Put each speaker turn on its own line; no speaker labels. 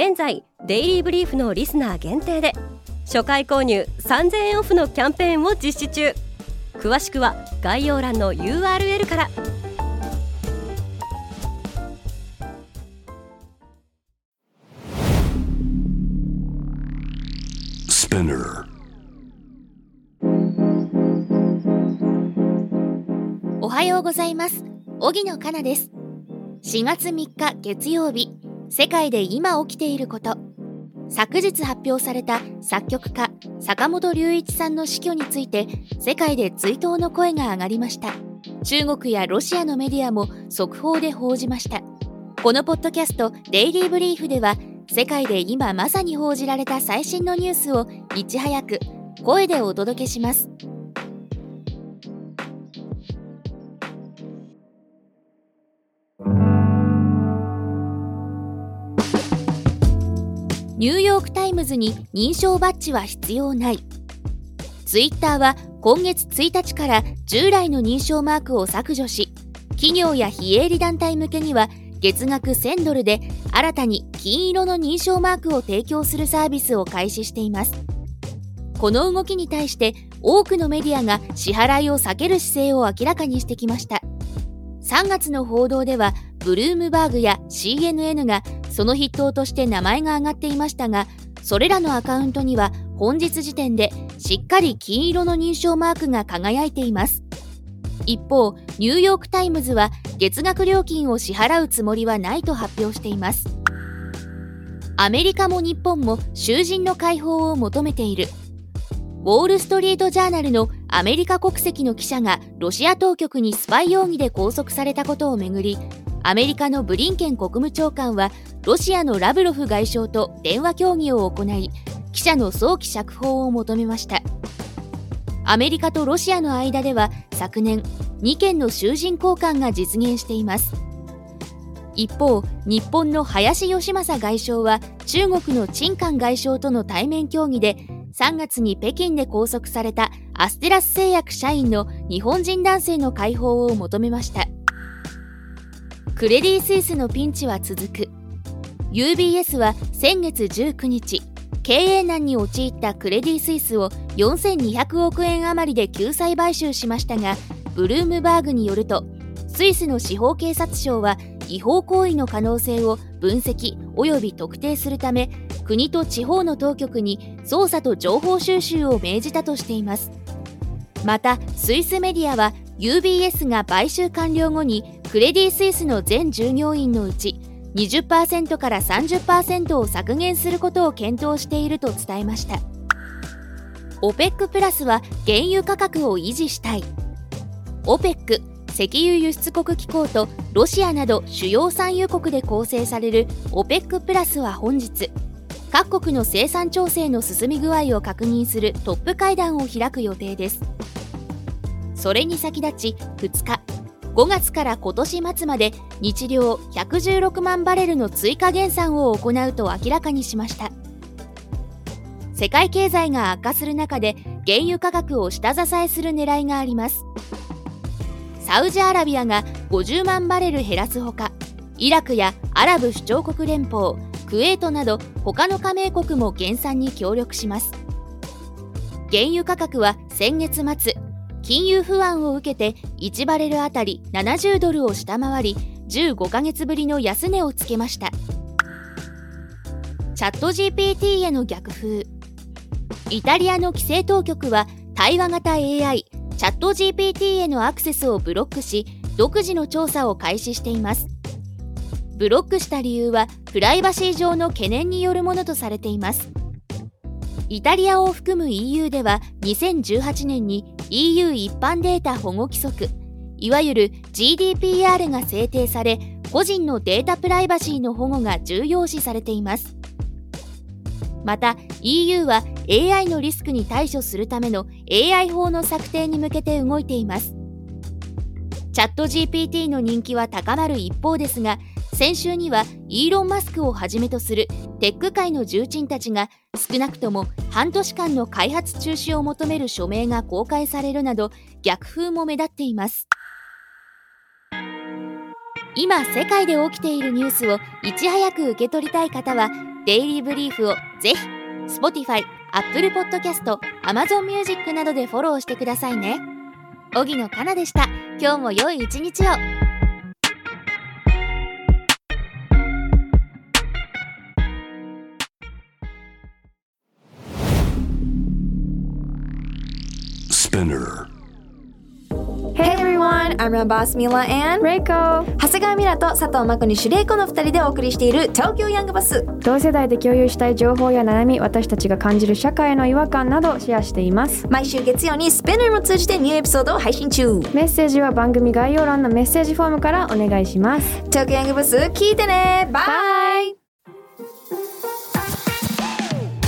現在デイリーブリーフのリスナー限定で初回購入3000円オフのキャンペーンを実施中。詳しくは概要欄の URL から。
おはようございます。荻野かなです。4月3日月曜日世界で今起きていること。昨日発表された作曲家坂本龍一さんの死去について世界で追悼の声が上がりました。中国やロシアのメディアも速報で報じました。このポッドキャストデイリーブリーフでは世界で今まさに報じられた最新のニュースをいち早く声でお届けします。ニューヨーク・タイムズに認証バッジは必要ない。ツイッターは今月1日から従来の認証マークを削除し企業や非営利団体向けには月額1000ドルで新たに金色の認証マークを提供するサービスを開始しています。この動きに対して多くのメディアが支払いを避ける姿勢を明らかにしてきました。3月の報道ではブルームバーグや CNN がその筆頭として名前が挙がっていましたがそれらのアカウントには本日時点でしっかり金色の認証マークが輝いています。一方ニューヨーク・タイムズは月額料金を支払うつもりはないと発表しています。アメリカも日本も囚人の解放を求めている。ウォール・ストリート・ジャーナルのアメリカ国籍の記者がロシア当局にスパイ容疑で拘束されたことをめぐりアメリカのブリンケン国務長官はロシアのラブロフ外相と電話協議を行い記者の早期釈放を求めました。アメリカとロシアの間では昨年2件の囚人交換が実現しています。一方日本の林芳正外相は中国の陳韓外相との対面協議で3月に北京で拘束されたアステラス製薬社員の日本人男性の解放を求めました。クレディ・スイスのピンチは続く。UBS は先月19日経営難に陥ったクレディ・スイスを4200億円余りで救済買収しましたがブルームバーグによるとスイスの司法警察庁は違法行為の可能性を分析及び特定するため国と地方の当局に捜査と情報収集を命じたとしています。またスイスメディアは UBS が買収完了後にクレディ・スイスの全従業員のうち20%から30%を削減することを検討していると伝えました。OPEC プラスは原油価格を維持したい。OPEC 石油輸出国機構とロシアなど主要産油国で構成される OPEC プラスは本日各国の生産調整の進み具合を確認するトップ会談を開く予定です。それに先立ち2日5月から今年末まで日量116万バレルの追加減産を行うと明らかにしました。世界経済が悪化する中で原油価格を下支えする狙いがあります。サウジアラビアが50万バレル減らすほかイラクやアラブ首長国連邦クウェートなど他の加盟国も減産に協力します。原油価格は先月末金融不安を受けて1バレルあたり70ドルを下回り15ヶ月ぶりの安値をつけました。チャット GPT への逆風。イタリアの規制当局は対話型 AI チャット GPT へのアクセスをブロックし独自の調査を開始しています。ブロックした理由はプライバシー上の懸念によるものとされています。イタリアを含む EU では2018年に EU 一般データ保護規則。いわゆる GDPR が制定され個人のデータプライバシーの保護が重要視されています。また EU は AI のリスクに対処するための AI 法の策定に向けて動いています。チャット GPT の人気は高まる一方ですが先週にはイーロン・マスクをはじめとするテック界の重鎮たちが少なくとも半年間の開発中止を求める署名が公開されるなど逆風も目立っています。今世界で起きているニュースをいち早く受け取りたい方はデイリーブリーフをぜひ Spotify、Apple Podcast、Amazon Music などでフォローしてくださいね。荻野かなでした。今日も良い一日を。
Spinner.
Hey everyone, I'm your boss Mila and
Reiko.
長谷川ミラと佐藤真子にシュレイコの二人でお送りしている東京ヤングバス。
同世代で共有したい情報や悩み私たちが感じる社会の違和感などシェアしています。
毎週月曜にスペナーも通じてニューエピソードを配信中。
メッセージは番組概要欄のメッセージフォームからお願いします。
東京ヤングバス聞いてね。バイ